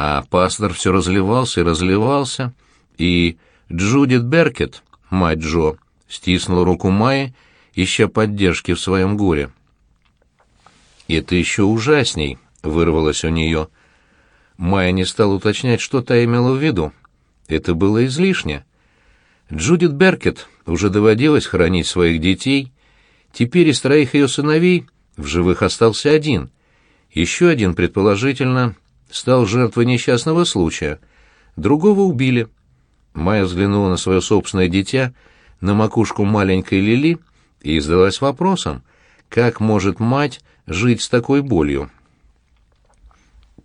А пастор все разливался и разливался, и Джудит Беркет, мать Джо, стиснула руку Майи, ища поддержки в своем горе. «Это еще ужасней», — вырвалось у нее. Майя не стала уточнять, что та имела в виду. Это было излишне. Джудит Беркет уже доводилось хранить своих детей. Теперь из троих ее сыновей в живых остался один. Еще один, предположительно, стал жертвой несчастного случая. Другого убили. Майя взглянула на свое собственное дитя, на макушку маленькой Лили, и задалась вопросом, как может мать жить с такой болью?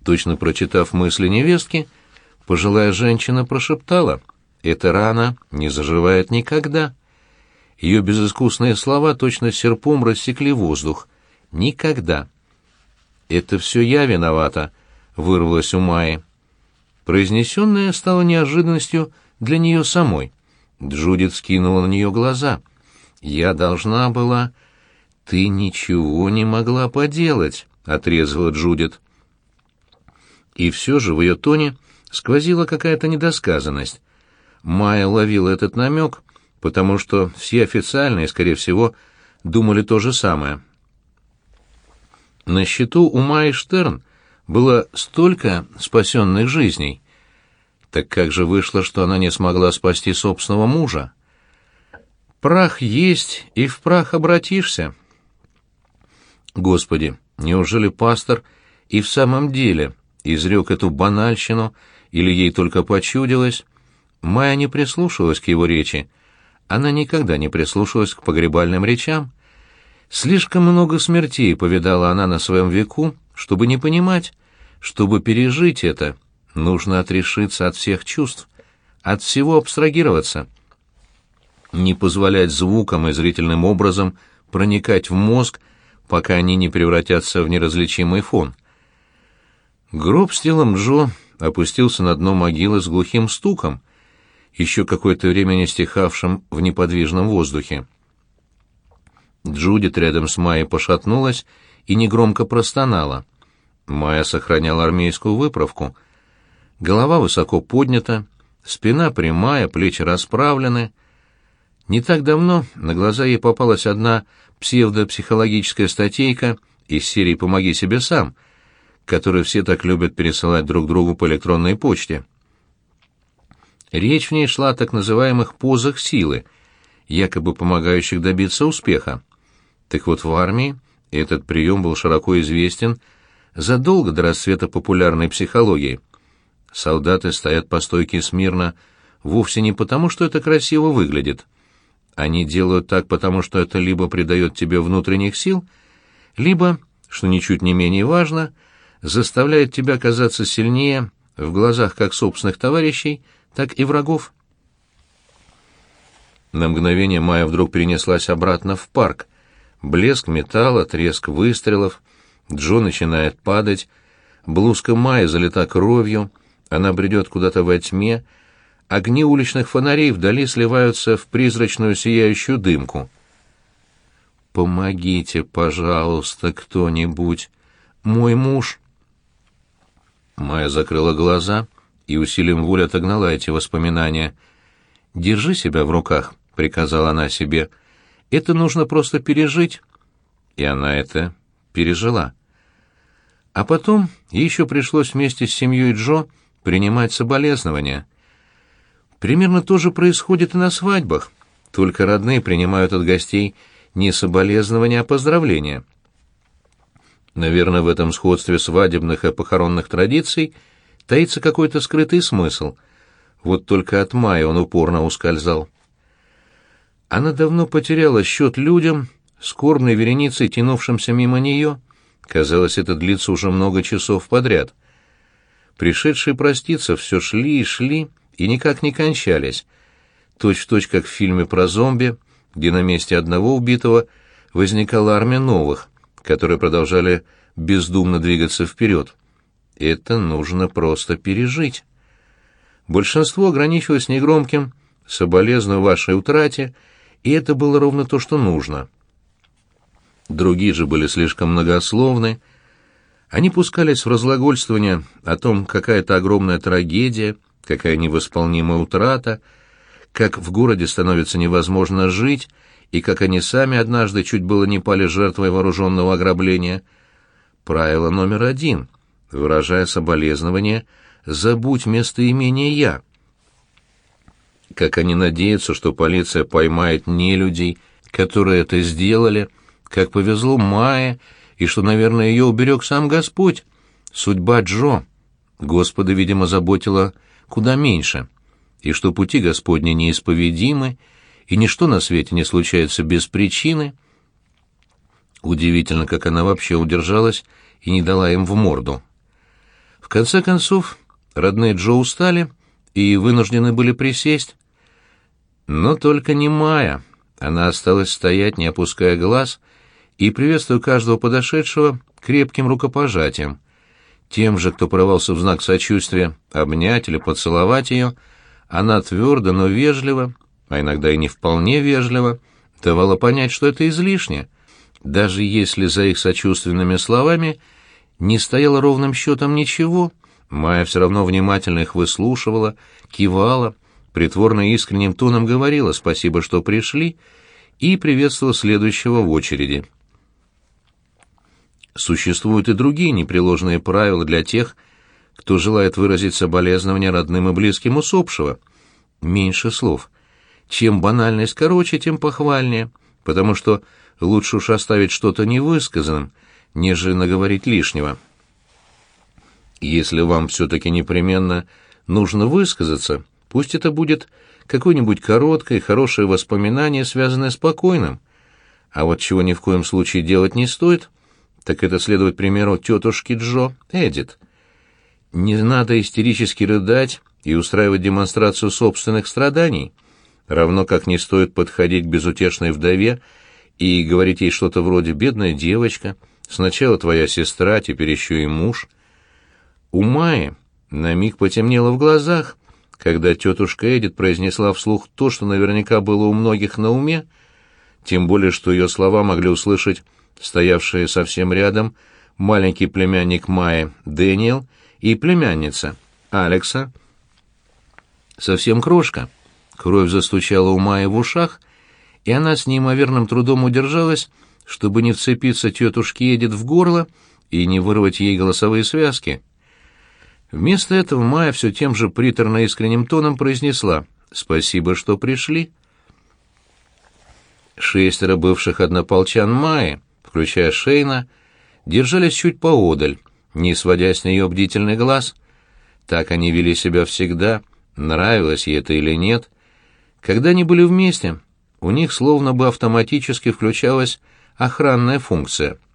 Точно прочитав мысли невестки, пожилая женщина прошептала, «Эта рана не заживает никогда». Ее безыскусные слова точно серпом рассекли воздух. «Никогда». «Это все я виновата», — вырвалось у Майи. Произнесенное стало неожиданностью для нее самой. Джудит скинула на нее глаза. «Я должна была...» «Ты ничего не могла поделать», — отрезала Джудит. И все же в ее тоне сквозила какая-то недосказанность. Майя ловила этот намек, потому что все официальные, скорее всего, думали то же самое. На счету у Майи Штерн было столько спасенных жизней. Так как же вышло, что она не смогла спасти собственного мужа? Прах есть, и в прах обратишься. Господи, неужели пастор и в самом деле изрек эту банальщину, или ей только почудилось? Майя не прислушивалась к его речи. Она никогда не прислушивалась к погребальным речам. Слишком много смертей повидала она на своем веку, чтобы не понимать, чтобы пережить это, нужно отрешиться от всех чувств, от всего абстрагироваться, не позволять звукам и зрительным образом проникать в мозг, пока они не превратятся в неразличимый фон. Гроб с телом Джо опустился на дно могилы с глухим стуком, еще какое-то время не стихавшим в неподвижном воздухе. Джудит рядом с Майей пошатнулась и негромко простонала. Майя сохраняла армейскую выправку. Голова высоко поднята, спина прямая, плечи расправлены. Не так давно на глаза ей попалась одна псевдопсихологическая статейка из серии «Помоги себе сам», которые все так любят пересылать друг другу по электронной почте. Речь в ней шла о так называемых позах силы, якобы помогающих добиться успеха. Так вот, в армии этот прием был широко известен задолго до расцвета популярной психологии. Солдаты стоят по стойке смирно вовсе не потому, что это красиво выглядит. Они делают так, потому что это либо придает тебе внутренних сил, либо, что ничуть не менее важно, заставляет тебя казаться сильнее в глазах как собственных товарищей, так и врагов. На мгновение Майя вдруг перенеслась обратно в парк. Блеск металла, треск выстрелов. Джо начинает падать. Блузка Майи залита кровью. Она бредет куда-то во тьме. Огни уличных фонарей вдали сливаются в призрачную сияющую дымку. «Помогите, пожалуйста, кто-нибудь. Мой муж...» Майя закрыла глаза и усилием воли отогнала эти воспоминания. «Держи себя в руках», — приказала она себе. «Это нужно просто пережить». И она это пережила. А потом еще пришлось вместе с семьей Джо принимать соболезнования. Примерно то же происходит и на свадьбах, только родные принимают от гостей не соболезнования, а поздравления. Наверное, в этом сходстве свадебных и похоронных традиций таится какой-то скрытый смысл. Вот только от Майи он упорно ускользал. Она давно потеряла счет людям, скорбной вереницей, тянувшимся мимо нее. Казалось, это длится уже много часов подряд. Пришедшие проститься все шли и шли, и никак не кончались. Точь-в-точь, точь, как в фильме про зомби, где на месте одного убитого возникала армия новых которые продолжали бездумно двигаться вперед. Это нужно просто пережить. Большинство ограничивалось негромким «соболезную вашей утрате», и это было ровно то, что нужно. Другие же были слишком многословны. Они пускались в разглагольствование о том, какая это огромная трагедия, какая невосполнимая утрата, как в городе становится невозможно жить, и как они сами однажды чуть было не пали жертвой вооруженного ограбления. Правило номер один, выражая соболезнование, забудь местоимение «я». Как они надеются, что полиция поймает не людей, которые это сделали, как повезло Майе, и что, наверное, ее уберег сам Господь. Судьба Джо. Господа, видимо, заботила куда меньше, и что пути Господни неисповедимы, и ничто на свете не случается без причины. Удивительно, как она вообще удержалась и не дала им в морду. В конце концов, родные Джо устали и вынуждены были присесть. Но только не Майя. Она осталась стоять, не опуская глаз, и приветствуя каждого подошедшего крепким рукопожатием. Тем же, кто порывался в знак сочувствия обнять или поцеловать ее, она твердо, но вежливо, а иногда и не вполне вежливо, давала понять, что это излишне, даже если за их сочувственными словами не стояло ровным счетом ничего, Майя все равно внимательно их выслушивала, кивала, притворно искренним тоном говорила «спасибо, что пришли» и приветствовала следующего в очереди. Существуют и другие непреложные правила для тех, кто желает выразить соболезнования родным и близким усопшего. Меньше слов. Чем банальность короче, тем похвальнее, потому что лучше уж оставить что-то невысказанным, нежели наговорить лишнего. Если вам все-таки непременно нужно высказаться, пусть это будет какое-нибудь короткое хорошее воспоминание, связанное с покойным. А вот чего ни в коем случае делать не стоит, так это следовать примеру тетушки Джо, Эдит. Не надо истерически рыдать и устраивать демонстрацию собственных страданий, равно как не стоит подходить к безутешной вдове и говорить ей что-то вроде «бедная девочка», «сначала твоя сестра, теперь еще и муж». У Майи на миг потемнело в глазах, когда тетушка Эдит произнесла вслух то, что наверняка было у многих на уме, тем более что ее слова могли услышать стоявшие совсем рядом маленький племянник Майи Дэниел и племянница Алекса. Совсем крошка. Кровь застучала у Майи в ушах, и она с неимоверным трудом удержалась, чтобы не вцепиться тетушке Эдит в горло и не вырвать ей голосовые связки. Вместо этого Майя все тем же приторно-искренним тоном произнесла «Спасибо, что пришли». Шестеро бывших однополчан Майи включая Шейна, держались чуть поодаль, не сводя с нее бдительный глаз. Так они вели себя всегда, нравилось ей это или нет. Когда они были вместе, у них словно бы автоматически включалась охранная функция —